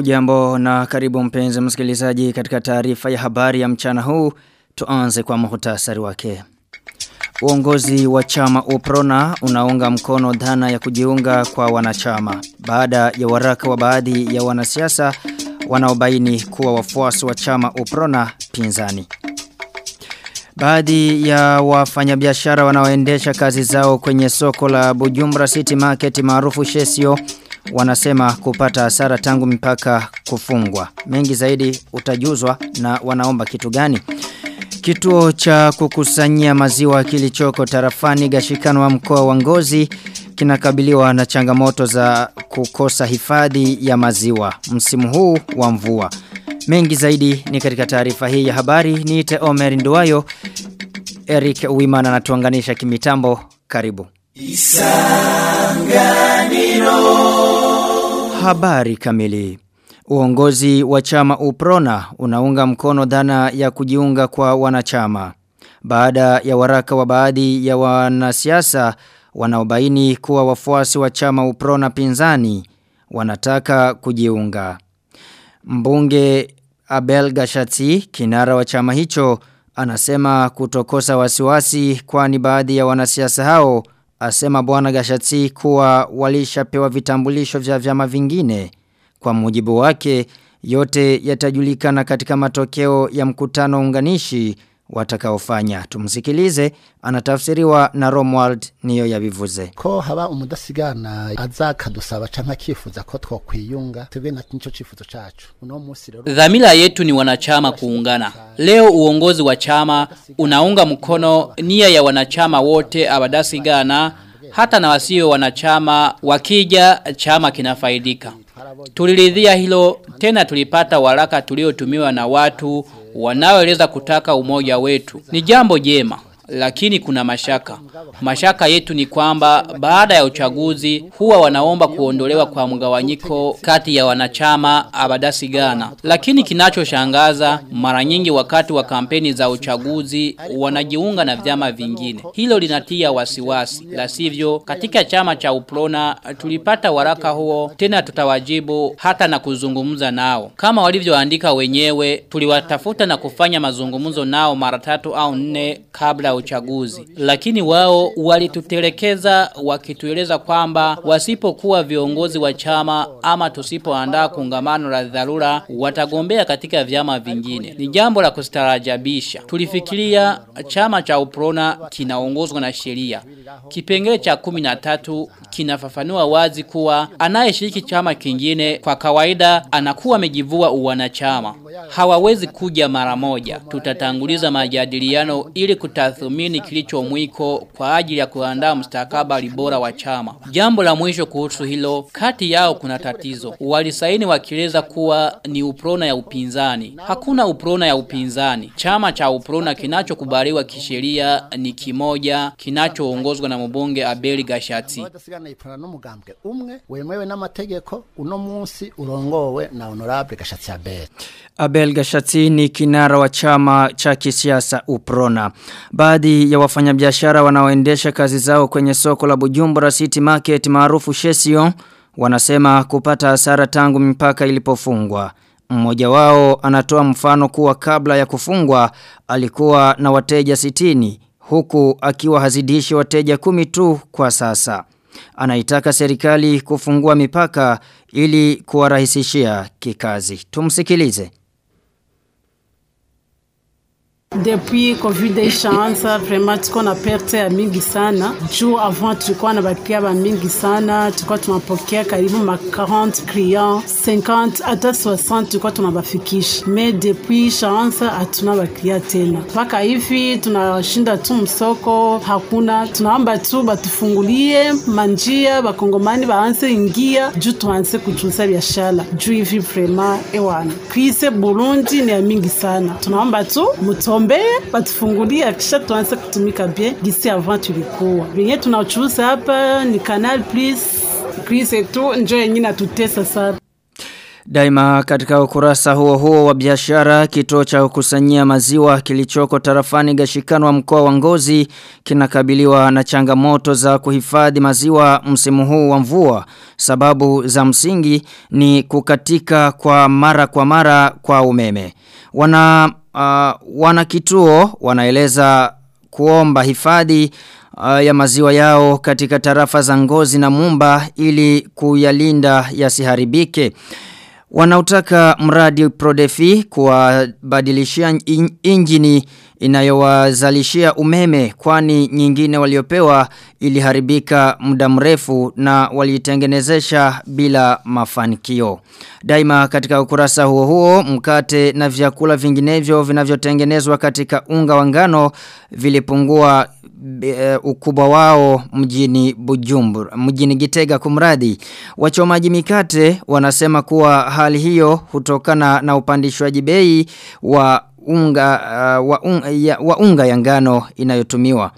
Hujambo na karibu mpenzi msikilizaji katika taarifa ya habari ya mchana huu tuanze kwa muhtasari wake. Uongozi wa chama Uprona unaunga mkono dhana ya kujiunga kwa wanachama baada ya waraka wa baadhi ya wanasiasa wanaobaini kuwa wafuasi wa chama Uprona pinzani. Baadhi ya wafanyabiashara wanaoendesha kazi zao kwenye soko la Bujumbura City Market maarufu Shesio wanasema kupata hasara tangu mipaka kufungwa. Mengi zaidi utajuzwa na wanaomba kitu gani? Kituo cha kukusanyia maziwa kilichoko tarafani gashikano wa mkoa wa Ngozi kinakabiliwa na changamoto za kukosa hifadhi ya maziwa msimu huu wa mvua. Mengi zaidi ni katika taarifa hii ya habari niite Omer Nduwayo Eric Uwimana anatuanganisha kimitambo karibu. Isanganiro Habari kamili Uongozi wa chama Uprona unaunga mkono dhana ya kujiunga kwa wanachama. Baada ya waraka wa baadhi ya wanasiasa wanaobaini kuwa wafuasi wa chama Uprona pinzani wanataka kujiunga. Mbunge Abel Gashati, kinara wa chama hicho, anasema kutokosa wasiwasi kwani baadhi ya wanasiasa hao asema bwana Gashati kuwa walishapewa vitambulisho vya vyama vingine. Kwa mujibu wake, yote yatajulikana katika matokeo ya mkutano unganishi watakaofanya. Tumsikilize, anatafsiriwa na Romwald niyo yabivuze. Ko haba umudasigana azakadusaba canka kifuza ko twokwiyunga twebwe na nico cifuzo cacu. Uno musi rero Dhamira yetu ni wanachama kuungana. Leo uongozi wa chama unaunga mkono nia ya wanachama wote abadasigana hata na wasio wanachama wakija chama kinafaidika. Tuliridhia hilo tena tulipata waraka tuliotumiwa na watu wanaoeleza kutaka umoja wetu. Ni jambo jema lakini kuna mashaka. Mashaka yetu ni kwamba baada ya uchaguzi huwa wanaomba kuondolewa kwa mgawanyiko kati ya wanachama abadasi gana. Lakini kinachoshangaza mara nyingi wakati wa kampeni za uchaguzi wanajiunga na vyama vingine. Hilo linatia wasiwasi. La sivyo katika chama cha Uprona tulipata waraka huo tena tutawajibu hata na kuzungumza nao. Kama walivyoandika wenyewe tuliwatafuta na kufanya mazungumzo nao mara tatu au nne kabla uchaguzi. Lakini wao walitutelekeza wakitueleza kwamba wasipokuwa viongozi wa chama ama tusipoandaa kongamano la dharura watagombea katika vyama vingine. Ni jambo la kustarajabisha. Tulifikiria chama cha Uprona kinaongozwa na sheria. Kipengele cha 13 kinafafanua wazi kuwa anayeshiriki chama kingine kwa kawaida anakuwa amejivua uwanachama. Hawawezi kuja mara moja. Tutatanguliza majadiliano ili kutathmini kilicho mwiko kwa ajili ya kuandaa mstakabali bora wa chama. Jambo la mwisho kuhusu hilo, kati yao kuna tatizo. Walisaini wakieleza kuwa ni uprona ya upinzani. Hakuna uprona ya upinzani. Chama cha uprona kinachokubaliwa kisheria ni kimoja kinachoongozwa na mbunge Abeli Gashati. wemewe n'amategeko uno urongowe na Gashati Abel. Gashati ni kinara wa chama cha kisiasa Uprona. Baadhi ya wafanyabiashara wanaoendesha kazi zao kwenye soko la Bujumbura City Market maarufu Shesio wanasema kupata hasara tangu mipaka ilipofungwa. Mmoja wao anatoa mfano kuwa kabla ya kufungwa alikuwa na wateja sitini huku akiwa hazidishi wateja kumi tu kwa sasa. Anaitaka serikali kufungua mipaka ili kuwarahisishia kikazi. Tumsikilize. Depuis Covid ishaanza vraiment tuko na perte ya mingi sana. Juu avant tulikuwa na bakia ba mingi sana, tulikuwa tunapokea karibu ma 40 client 50 hata 60 tulikuwa tunabafikisha. me depuis ishaanza hatuna bakria tena. Mpaka hivi tunashinda tu msoko, hakuna. Tunaomba tu batufungulie manjia, bakongomani baanze ingia juu tuanze kujuza biashara. Juu hivi vraiment ewana. Krise Burundi ni ya mingi sana. Tunaomba tu muto tuombee batufungulie kisha tuanze kutumika bien gisi avant tulikuwa venye tunachuuza hapa ni Canal Plus Chris tu njo yenyewe natutesa sana Daima katika ukurasa huo huo wa biashara kituo cha kukusanyia maziwa kilichoko tarafani gashikano wa mkoa wa Ngozi kinakabiliwa na changamoto za kuhifadhi maziwa msimu huu wa mvua. Sababu za msingi ni kukatika kwa mara kwa mara kwa umeme. Wana uh, wana kituo wanaeleza kuomba hifadhi uh, ya maziwa yao katika tarafa za Ngozi na Mumba ili kuyalinda yasiharibike. Wanautaka mradi Prodefi kuwabadilishia in, injini inayowazalishia umeme kwani nyingine waliopewa iliharibika muda mrefu na walitengenezesha bila mafanikio. Daima katika ukurasa huo huo mkate na vyakula vinginevyo vinavyotengenezwa katika unga wa ngano vilipungua e, ukubwa wao mjini Bujumbura mjini Gitega kumradi wachomaji mikate wanasema kuwa hali hiyo hutokana na upandishwaji bei wa unga uh, wa, ya, wa unga ya ngano inayotumiwa.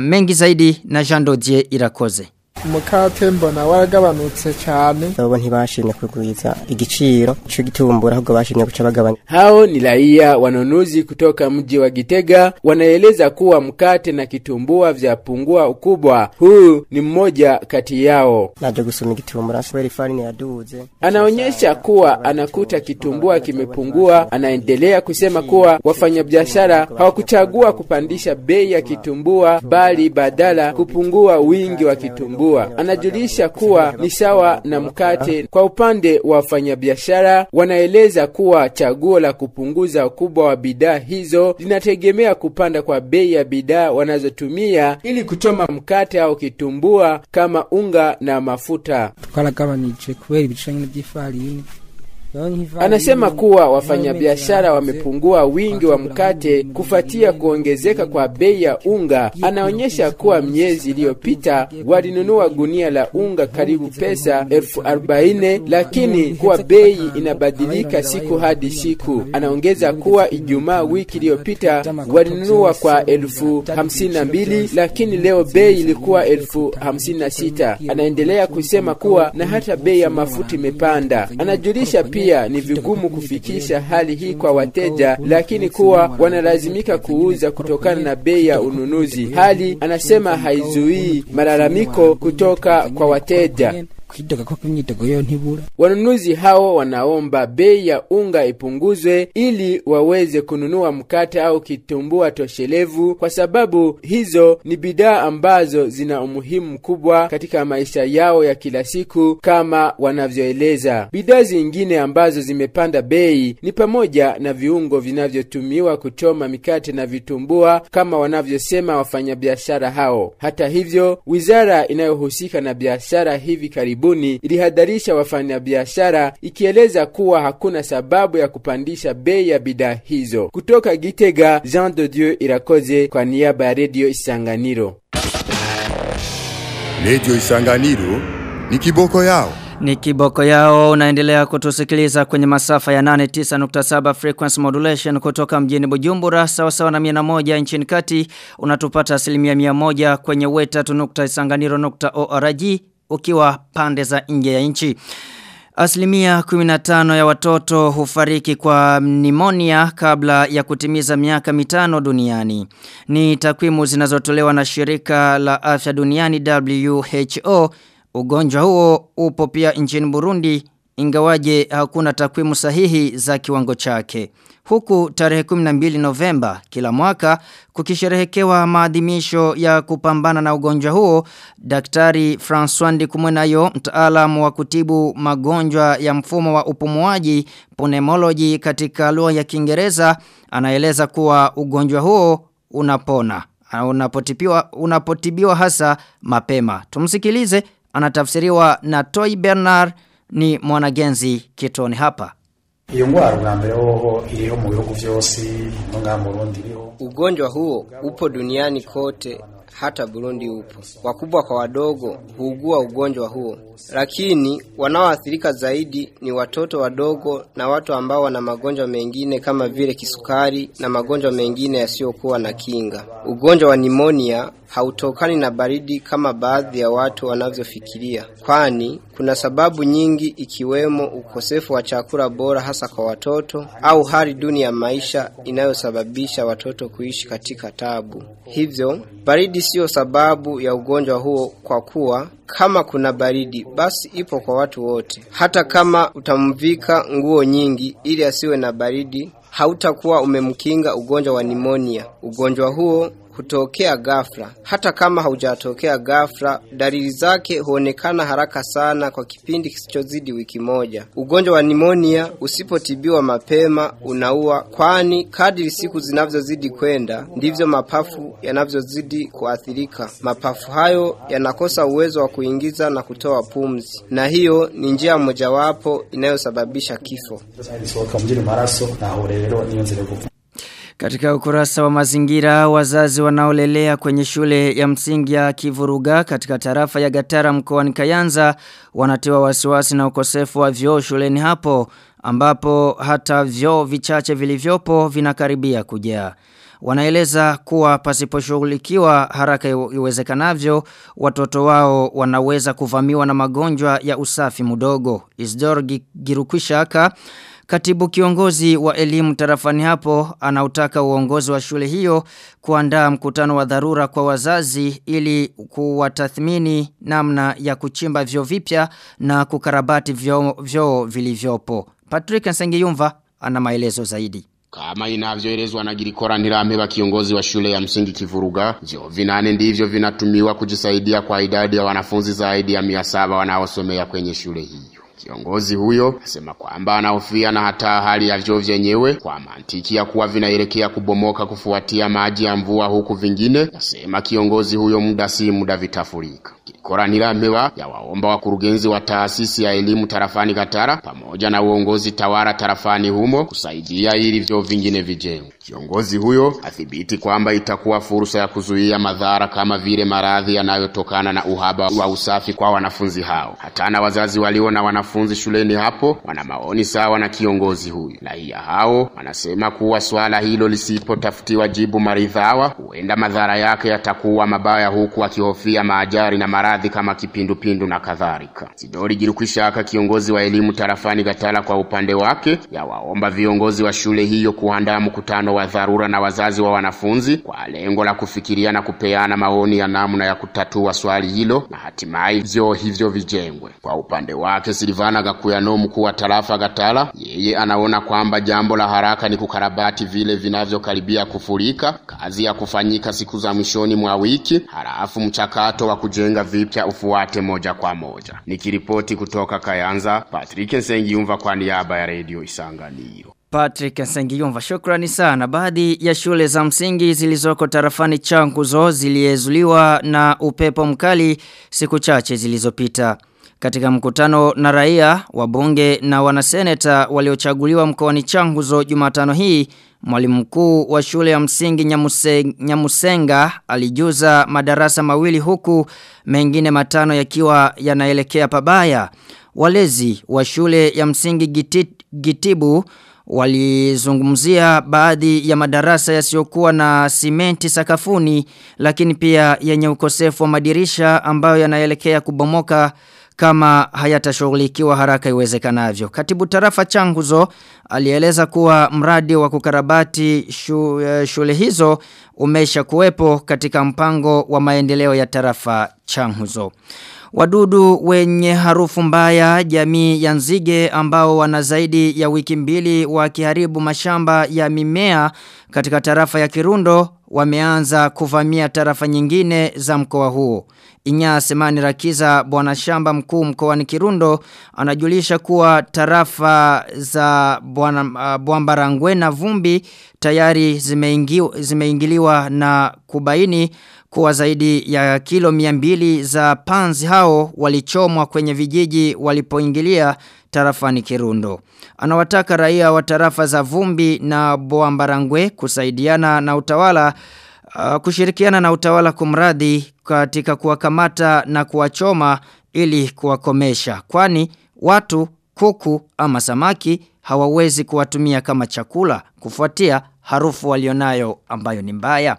Mengi zaidi na Jean Dodier Irakoze umukate mbona waragabanutse cyane. Abo ntibashimye kugwiza igiciro cyo gitumbura ahubwo bashimye guca bagabanya. Hao ni raia wanunuzi kutoka mji wa Gitega wanaeleza kuwa mkate na kitumbua vyapungua ukubwa. Huu ni mmoja kati yao. Naje gusoma igitumbura kweli fani yaduze. Anaonyesha kuwa anakuta kitumbua kimepungua anaendelea kusema kuwa wafanyabiashara hawakuchagua kupandisha bei ya kitumbua bali badala kupungua wingi wa kitumbua kuchagua. Anajulisha kuwa ni sawa na mkate. Kwa upande wa wafanyabiashara, wanaeleza kuwa chaguo la kupunguza ukubwa wa bidhaa hizo linategemea kupanda kwa bei ya bidhaa wanazotumia ili kuchoma mkate au kitumbua kama unga na mafuta. Anasema kuwa wafanyabiashara wamepungua wingi wa mkate kufuatia kuongezeka kwa bei ya unga. Anaonyesha kuwa miezi iliyopita walinunua gunia la unga karibu pesa elfu arobaini lakini kuwa bei inabadilika siku hadi siku. Anaongeza kuwa Ijumaa wiki iliyopita walinunua kwa elfu hamsini na mbili lakini leo bei ilikuwa elfu hamsini na sita. Anaendelea kusema kuwa na hata bei ya mafuta imepanda. Anajulisha pia pia ni vigumu kufikisha hali hii kwa wateja, lakini kuwa wanalazimika kuuza kutokana na bei ya ununuzi. Hali anasema haizuii malalamiko kutoka kwa wateja. Kwidoga kwa imyidogo yo ntibura Wanunuzi hao wanaomba bei ya unga ipunguzwe ili waweze kununua mkate au kitumbua toshelevu, kwa sababu hizo ni bidhaa ambazo zina umuhimu mkubwa katika maisha yao ya kila siku kama wanavyoeleza. Bidhaa zingine ambazo zimepanda bei ni pamoja na viungo vinavyotumiwa kuchoma mikate na vitumbua kama wanavyosema wafanyabiashara hao. Hata hivyo, wizara inayohusika na biashara hivi karibuni ilihadharisha wafanyabiashara ikieleza kuwa hakuna sababu ya kupandisha bei ya bidhaa hizo. Kutoka Gitega, Jean de Dieu Irakoze kwa niaba ya redio Isanganiro. Radio Isanganiro ni kiboko yao. Ni kiboko yao unaendelea kutusikiliza kwenye masafa ya 89.7 frequency modulation kutoka mjini Bujumbura sawa sawa na 101 nchini kati unatupata asilimia 100 kwenye weta.isanganiro.org ukiwa pande za nje ya nchi. Asilimia 15 ya watoto hufariki kwa nimonia kabla ya kutimiza miaka mitano duniani. Ni takwimu zinazotolewa na shirika la afya duniani WHO. Ugonjwa huo upo pia nchini Burundi ingawaje hakuna takwimu sahihi za kiwango chake. Huku tarehe 12 Novemba kila mwaka kukisherehekewa maadhimisho ya kupambana na ugonjwa huo, Daktari François Ndikumwenayo, mtaalamu wa kutibu magonjwa ya mfumo wa upumuaji pneumology katika lugha ya Kiingereza, anaeleza kuwa ugonjwa huo unapona. Unapotibiwa unapotibiwa hasa mapema. Tumsikilize anatafsiriwa na Toy Bernard ni mwanagenzi kitoni hapa. Ugonjwa huo upo duniani kote hata Burundi upo. Wakubwa kwa wadogo huugua ugonjwa huo, lakini wanaoathirika zaidi ni watoto wadogo na watu ambao wana magonjwa mengine kama vile kisukari na magonjwa mengine yasiyokuwa na kinga. Ugonjwa wa nimonia hautokani na baridi kama baadhi ya watu wanavyofikiria, kwani kuna sababu nyingi ikiwemo ukosefu wa chakula bora hasa kwa watoto au hali duni ya maisha inayosababisha watoto kuishi katika tabu. Hivyo, baridi siyo sababu ya ugonjwa huo kwa kuwa kama kuna baridi basi ipo kwa watu wote. Hata kama utamvika nguo nyingi ili asiwe na baridi, hautakuwa umemkinga ugonjwa wa nimonia. Ugonjwa huo hutokea ghafla. Hata kama haujatokea ghafla, dalili zake huonekana haraka sana kwa kipindi kisichozidi wiki moja. Ugonjwa wa nimonia usipotibiwa mapema unaua, kwani kadri siku zinavyozidi kwenda ndivyo mapafu yanavyozidi kuathirika. Mapafu hayo yanakosa uwezo wa kuingiza na kutoa pumzi, na hiyo ni njia mojawapo inayosababisha kifo. Katika ukurasa wa mazingira, wazazi wanaolelea kwenye shule ya msingi ya Kivuruga katika tarafa ya Gatara mkoani Kayanza wanatiwa wasiwasi na ukosefu wa vyoo shuleni hapo ambapo hata vyoo vichache vilivyopo vinakaribia kujaa. Wanaeleza kuwa pasiposhughulikiwa haraka iwezekanavyo watoto wao wanaweza kuvamiwa na magonjwa ya usafi mdogo. Isdor Girukwishaka Katibu kiongozi wa elimu tarafani hapo anautaka uongozi wa shule hiyo kuandaa mkutano wa dharura kwa wazazi ili kuwatathmini namna ya kuchimba vyo vipya na kukarabati vyo, vyo vilivyopo. Patrick Nsengiyumva ana maelezo zaidi. Kama inavyoelezwa na Girikora Nirampeba kiongozi wa shule ya msingi Kivuruga, vyoo vinane ndivyo vinatumiwa kujisaidia kwa idadi ya wanafunzi zaidi ya mia saba wanaosomea kwenye shule hiyo. Kiongozi huyo asema kwamba anahofia na hata hali ya vyoo vyenyewe kwa mantiki ya kuwa vinaelekea kubomoka kufuatia maji ya mvua huku vingine, asema kiongozi huyo muda si muda vitafurika. Kikora mewa ya waomba wakurugenzi wa taasisi ya elimu tarafani Katara pamoja na uongozi tawara tarafani humo kusaidia ili vyoo vingine vijengwe. Kiongozi huyo athibiti kwamba itakuwa fursa ya kuzuia madhara kama vile maradhi yanayotokana na uhaba wa usafi kwa wanafunzi hao. Hata na wazazi walio na wanafunzi shuleni hapo wana maoni sawa na kiongozi huyu. Raia hao wanasema kuwa swala hilo lisipotafutiwa jibu maridhawa, huenda madhara yake yatakuwa mabaya, huku akihofia maajari na maradhi kama kipindupindu na kadhalika. Sidori Girukwishaka, kiongozi wa elimu tarafani Gatala, kwa upande wake yawaomba viongozi wa shule hiyo kuandaa mkutano wa dharura na wazazi wa wanafunzi kwa lengo la kufikiria na kupeana maoni ya namna ya kutatua swali hilo na hatimaye vyoo hivyo vijengwe. Kwa upande wake Silvana Gakuyano, mkuu wa tarafa Gatala, yeye anaona kwamba jambo la haraka ni kukarabati vile vinavyokaribia kufurika, kazi ya kufanyika siku za mwishoni mwa wiki, halafu mchakato wa kujenga vipya ufuate moja kwa moja. Nikiripoti kutoka Kayanza, Patrick Nsengiyumva kwa niaba ya Radio Isanganiro. Patrick Sengiyumva shukrani sana. Baadhi ya shule za msingi zilizoko tarafani changuzo ziliezuliwa na upepo mkali siku chache zilizopita. Katika mkutano na raia, wabunge na wanaseneta waliochaguliwa mkoani Changuzo Jumatano hii, mwalimu mkuu wa shule ya msingi Nyamusenga, Nyamusenga alijuza madarasa mawili huku mengine matano yakiwa yanaelekea pabaya. Walezi wa shule ya msingi Gitit, Gitibu walizungumzia baadhi ya madarasa yasiyokuwa na simenti sakafuni lakini pia yenye ukosefu wa madirisha ambayo yanaelekea kubomoka kama hayatashughulikiwa haraka iwezekanavyo. Katibu tarafa Changuzo alieleza kuwa mradi wa kukarabati shu, shule hizo umesha kuwepo katika mpango wa maendeleo ya tarafa Changuzo. Wadudu wenye harufu mbaya jamii ya nzige ambao wana zaidi ya wiki mbili wakiharibu mashamba ya mimea katika tarafa ya Kirundo wameanza kuvamia tarafa nyingine za mkoa huo. Inya Semani Rakiza bwana shamba mkuu mkoani Kirundo anajulisha kuwa tarafa za bwana uh, Bwambarangwe na Vumbi tayari zimeingi, zimeingiliwa na kubaini kuwa zaidi ya kilo 200 za panzi hao walichomwa kwenye vijiji walipoingilia tarafani Kirundo. Anawataka raia wa tarafa za Vumbi na Boambarangwe kusaidiana na utawala uh, kushirikiana na utawala kumradhi katika kuwakamata na kuwachoma ili kuwakomesha kwani watu kuku ama samaki hawawezi kuwatumia kama chakula kufuatia harufu walionayo ambayo ni mbaya.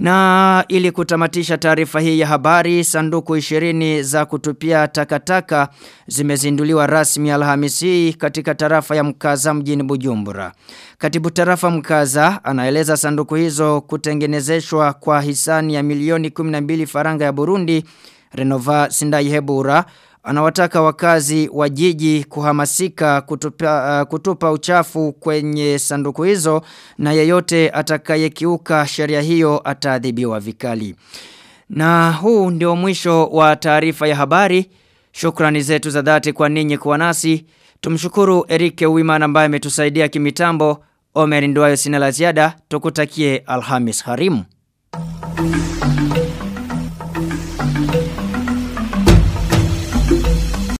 Na ili kutamatisha taarifa hii ya habari, sanduku 20 za kutupia takataka zimezinduliwa rasmi Alhamisi katika tarafa ya Mkaza mjini Bujumbura. Katibu tarafa Mkaza anaeleza sanduku hizo kutengenezeshwa kwa hisani ya milioni 12 faranga ya Burundi. Renova Sindai Hebura anawataka wakazi wa jiji kuhamasika kutupa, uh, kutupa uchafu kwenye sanduku hizo na yeyote atakayekiuka sheria hiyo ataadhibiwa vikali. Na huu ndio mwisho wa taarifa ya habari. Shukrani zetu za dhati kwa ninyi kuwa nasi. Tumshukuru Erike Uwimana ambaye ametusaidia kimitambo. Omer Ndwayo sina la ziada. Tukutakie Alhamis Harimu.